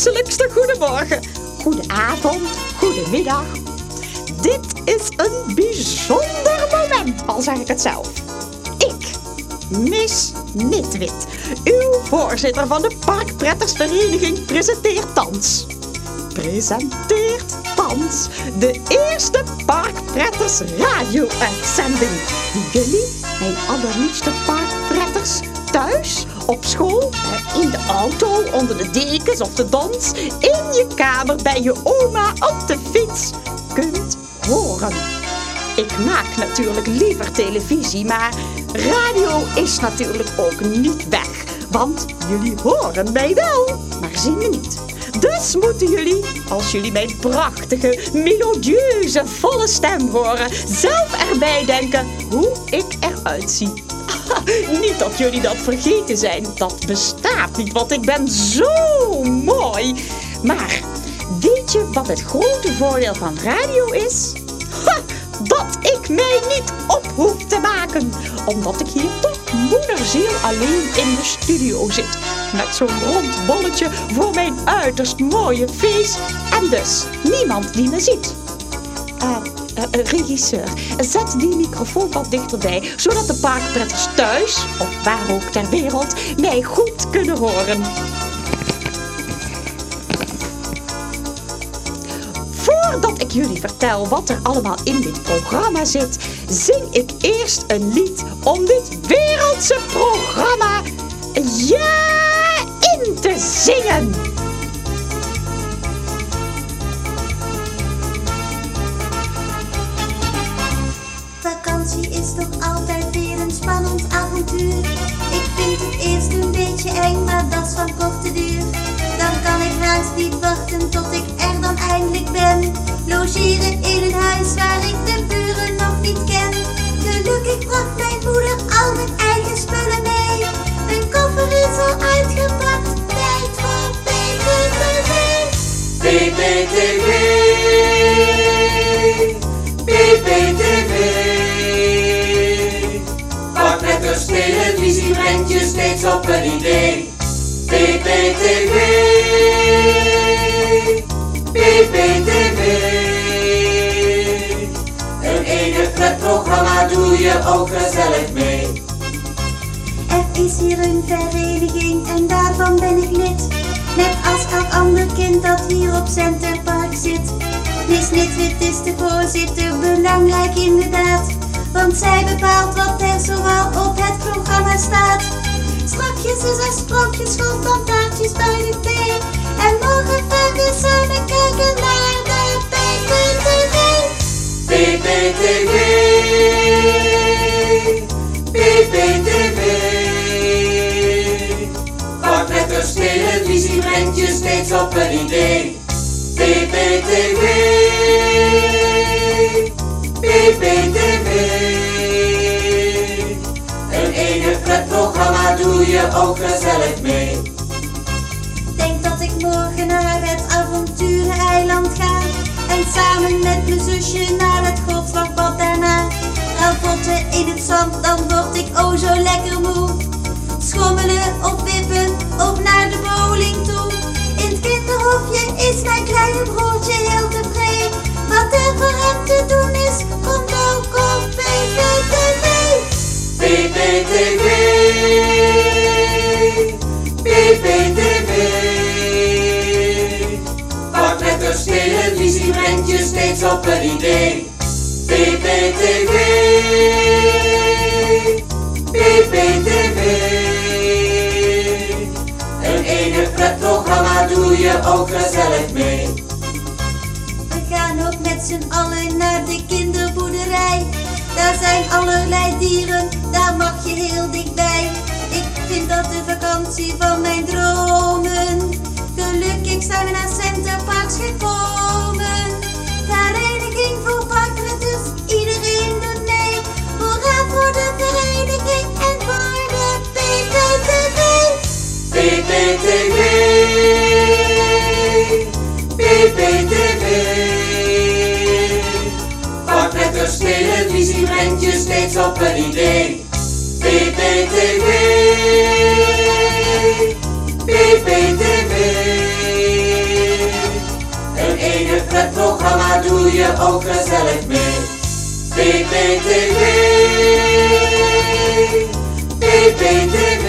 allerslechtste goedemorgen, goedenavond, goedemiddag. Dit is een bijzonder moment, al zeg ik het zelf. Ik, Miss Nitwit, uw voorzitter van de Parkprettersvereniging, presenteert thans. Presenteert thans de eerste Parkpretters radio-uitzending. Die jullie, mijn allerliefste parkpretters, thuis, op school, in de auto, onder de dekens of de dans, in je kamer, bij je oma, op de fiets, kunt horen. Ik maak natuurlijk liever televisie, maar radio is natuurlijk ook niet weg. Want jullie horen mij wel, maar zien me niet. Dus moeten jullie, als jullie mijn prachtige, melodieuze, volle stem horen, zelf erbij denken hoe ik eruit zie. niet dat jullie dat vergeten zijn. Dat bestaat niet, want ik ben zo mooi. Maar weet je wat het grote voordeel van radio is? Dat ik mij niet op hoef te maken. Omdat ik hier toch moederziel alleen in de studio zit. Met zo'n rond bolletje voor mijn uiterst mooie feest. En dus niemand die me ziet. Uh, uh, regisseur, zet die microfoon wat dichterbij, zodat de parkpretters thuis, of waar ook ter wereld, mij goed kunnen horen. Voordat ik jullie vertel wat er allemaal in dit programma zit, zing ik eerst een lied om dit wereldse programma. Ja tot ik er dan eindelijk ben. Logeren in een huis waar ik de buren nog niet ken. Gelukkig bracht mijn moeder al mijn eigen spullen mee. Mijn koffer is al uitgepakt, tijd voor PPTV. PPTV. PPTV. Parkletters televisie brengt je steeds op een idee. PPTV. Ook mee. Er is hier een vereniging en daarvan ben ik lid. Net als elk ander kind dat hier op Centerpark zit. Miss Nitwit is de voorzitter, belangrijk inderdaad. Want zij bepaalt wat er zoal op het programma staat. Strakjes is er sprookjes vol van taartjes bij de thee. En morgen we samen kijken naar de PPTV. PPTV. PPTV. Parkletters televisie brengt je steeds op een idee. PPTV. PPTV. Een enig pretprogramma doe je ook gezellig mee. Denk dat ik morgen naar het avontureneiland ga. En samen met mijn zusje naar het golfslagbad daarna. Ravotten in het zand, dan word ik oh zo lekker op een idee. PPTV. PPTV. Een enig pretprogramma doe je ook gezellig mee. We gaan ook met z'n allen naar de kinderboerderij. Daar zijn allerlei dieren, daar mag je heel dichtbij. Ik vind dat de vakantie van mijn dromen. Gelukkig zijn we naar Centerparks gekomen. Op een idee. PPTV. PPTV. het programma doe je ook gezellig mee. PPTV, PPTV.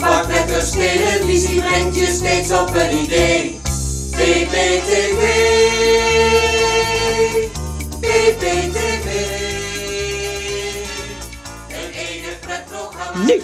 Pakletters televisie brengt je steeds op een idee. PPTV. Nu,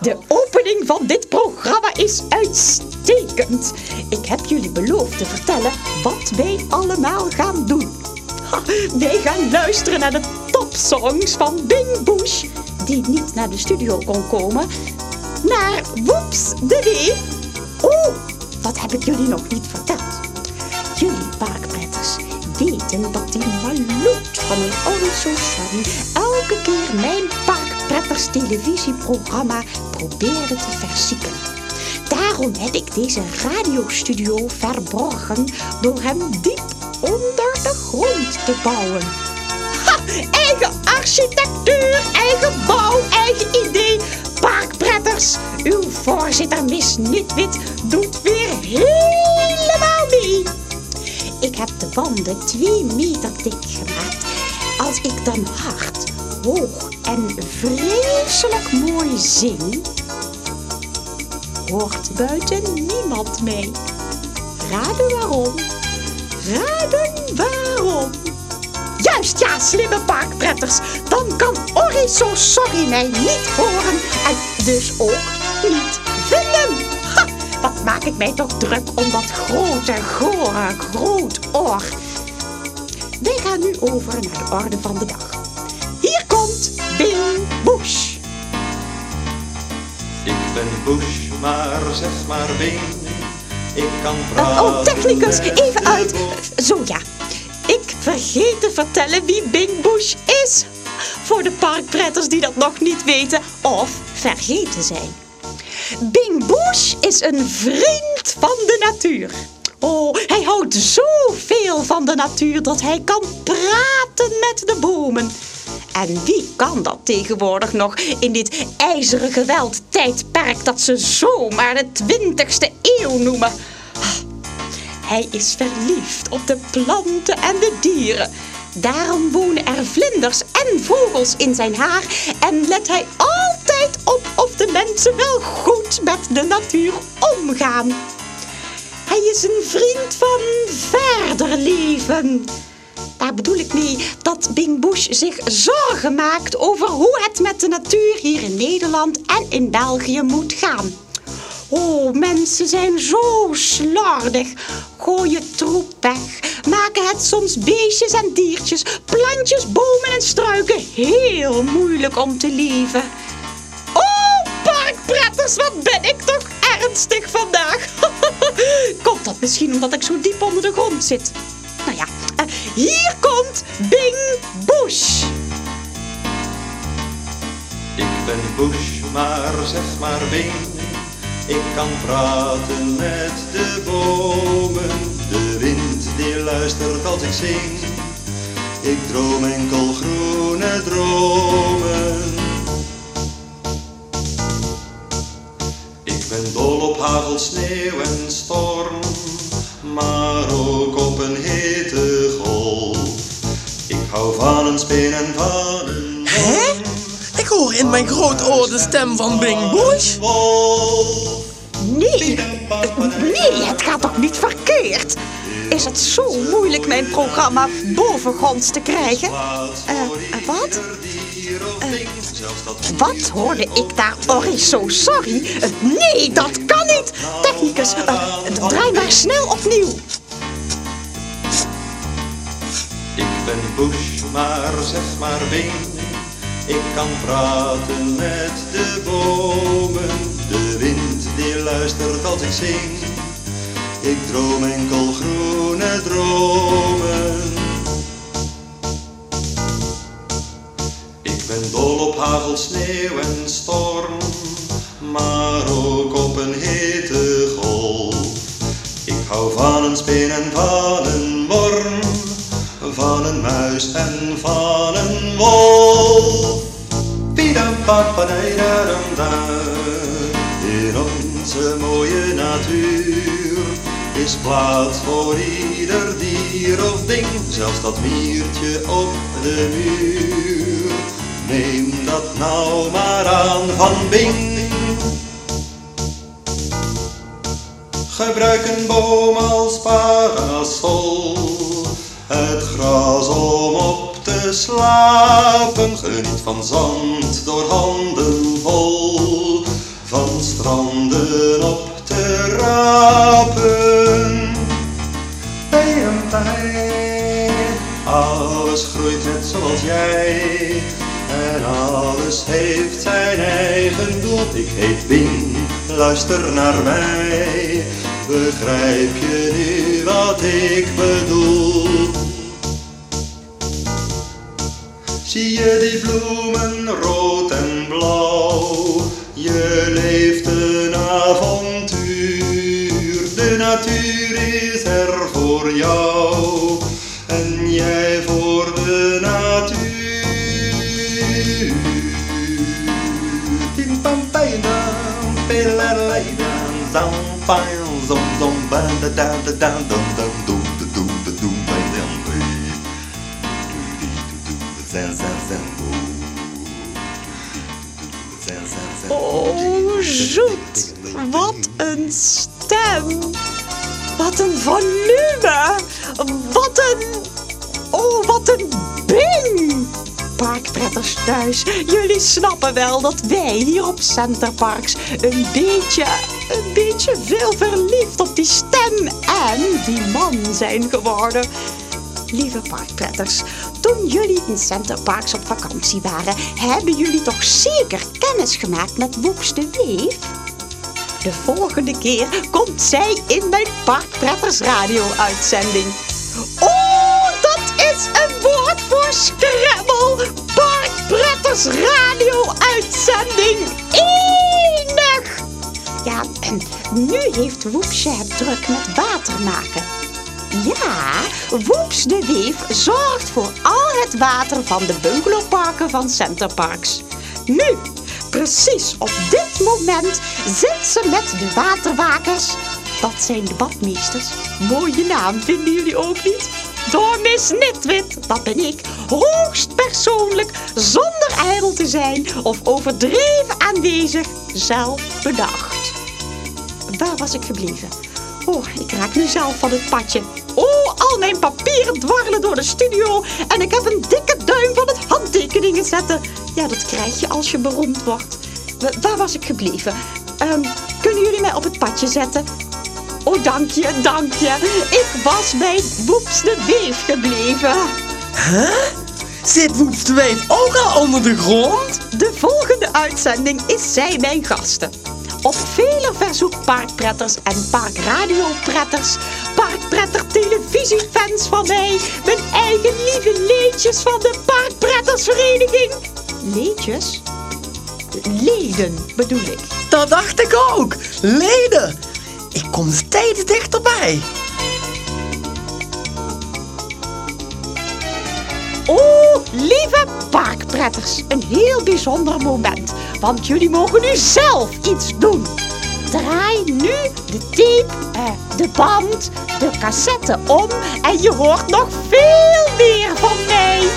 de opening van dit programma is uitstekend. Ik heb jullie beloofd te vertellen wat wij allemaal gaan doen. Wij gaan luisteren naar de topsongs van Bing Bush, die niet naar de studio kon komen, naar Woeps de Wee. Oh, wat heb ik jullie nog niet verteld? Jullie parkpretters weten dat die maloot van een Sorry elke keer mijn parkpretters televisieprogramma probeerde te verzieken. Daarom heb ik deze radiostudio verborgen door hem diep onder de grond te bouwen. Ha, eigen architectuur, eigen bouw, eigen idee. Parkpretters, uw voorzitter Miss Nitwit doet weer helemaal mee. Ik heb de wanden twee meter dik gemaakt. Als ik dan hard, hoog en vreselijk mooi zing, hoort buiten niemand mij. Raden waarom? Raden waarom? Juist ja, slimme parkpretters. Dan kan Orrie zo sorry mij niet horen en dus ook niet vinden. Wat maak ik mij toch druk om dat grote, gore, groot oor. Wij gaan nu over naar de orde van de dag. Bing Bush. Ik ben Bush, maar zeg maar Bing. Ik kan Uh, praten. oh, technicus, even uit. Zo ja. Ik vergeet te vertellen wie Bing Bush is. Voor de parkpretters die dat nog niet weten of vergeten zijn. Bing Bush is een vriend van de natuur. Oh, hij houdt zoveel van de natuur dat hij kan praten met de bomen. En wie kan dat tegenwoordig nog in dit ijzeren geweld tijdperk dat ze zomaar de 20ste eeuw noemen? Hij is verliefd op de planten en de dieren. Daarom wonen er vlinders en vogels in zijn haar en let hij altijd op of de mensen wel goed met de natuur omgaan. Hij is een vriend van verder leven. Daar bedoel ik mee dat Bing Bush zich zorgen maakt over hoe het met de natuur hier in Nederland en in België moet gaan. Oh, mensen zijn zo slordig. Gooien troep weg. Maken het soms beestjes en diertjes, plantjes, bomen en struiken heel moeilijk om te leven. Oh, parkpretters, wat ben ik toch ernstig vandaag. Komt dat misschien omdat ik zo diep onder de grond zit? Hier komt Bing Bush. Ik ben Bush, maar zeg maar Bing. Ik kan praten met de bomen. De wind die luistert als ik zing. Ik droom enkel groene dromen. Ik ben dol op hagel, sneeuw en storm, maar ook op een hete golf. Ik hou van een spin en van een Hè? Ik hoor in mijn grootoor de stem van Bing Bush. Nee, eh, nee, het gaat toch niet verkeerd? Is het zo moeilijk mijn programma bovengronds te krijgen? Eh, eh, wat? Wat hoorde ik daar? Oh, is zo sorry. Eh, Nee, dat kan niet. Technicus, eh, draai maar snel opnieuw. Ben Bush, maar zeg maar Bing. Ik kan praten met de bomen. De wind die luistert als ik zing. Ik droom enkel groene dromen. Ik ben dol op hagel, sneeuw en storm, maar ook op een hete golf. Ik hou van een spin en van van een muis en van een wolf. In onze mooie natuur is is plaats voor ieder dier of ding, zelfs dat miertje op de muur. Neem dat nou maar aan van Bing. Gebruik een boom als parasol, het gras om op te slapen. Geniet van zand door handen vol, van stranden op te rapen. Bij een tijd, alles groeit net zoals jij. En alles heeft zijn eigen doel. Ik heet Bing, luister naar mij. Begrijp je nu wat ik bedoel? Zie je die bloemen rood en blauw? Je leeft een avontuur. De natuur is er voor jou en jij voor de natuur. Oh, zoet. Wat een stem. Wat een volume. Wat een... Oh, wat een bing. Parkpretters thuis, jullie snappen wel dat wij hier op Centerparks een beetje, een beetje veel verliefd op die stem en die man zijn geworden. Lieve parkpretters, toen jullie in Centerparks op vakantie waren, hebben jullie toch zeker kennis gemaakt met Woeps de Weef? De volgende keer komt zij in mijn Parkpretters radio-uitzending. Oh, dat is een woord voor Scrabble! Parkpretters radio-uitzending! Enig! Ja, en nu heeft Woepsje het druk met water maken. Ja, Woeps de Weef zorgt voor al het water van de bungalowparken van Centerparks. Nu, precies op dit moment zit ze met de waterwakers. Dat zijn de badmeesters. Mooie naam, vinden jullie ook niet? Door Miss Nitwit, dat ben ik, hoogst persoonlijk, zonder ijdel te zijn of overdreven aanwezig, zelf bedacht. Waar was ik gebleven? Oh, ik raak nu zelf van het padje. Oh, al mijn papieren dwarrelen door de studio. En ik heb een dikke duim van het handtekeningen zetten. Ja, dat krijg je als je beroemd wordt. Wa- Waar was ik gebleven? Ehm, kunnen jullie mij op het padje zetten? Oh, dank je, dank je. Ik was bij Woeps de Weef gebleven. Zit Woeps de Weef ook al onder de grond? De volgende uitzending is zij mijn gasten. Op vele verzoek parkpretters en parkradiopretters, parkpretter televisiefans van mij, mijn eigen lieve leedjes van de parkprettersvereniging. Leedjes? Leden bedoel ik. Dat dacht ik ook. Leden. Ik kom steeds dichterbij. Oh, lieve parkpretters, een heel bijzonder moment. Want jullie mogen nu zelf iets doen. Draai nu de tape, eh, de band, de cassette om en je hoort nog veel meer van mij.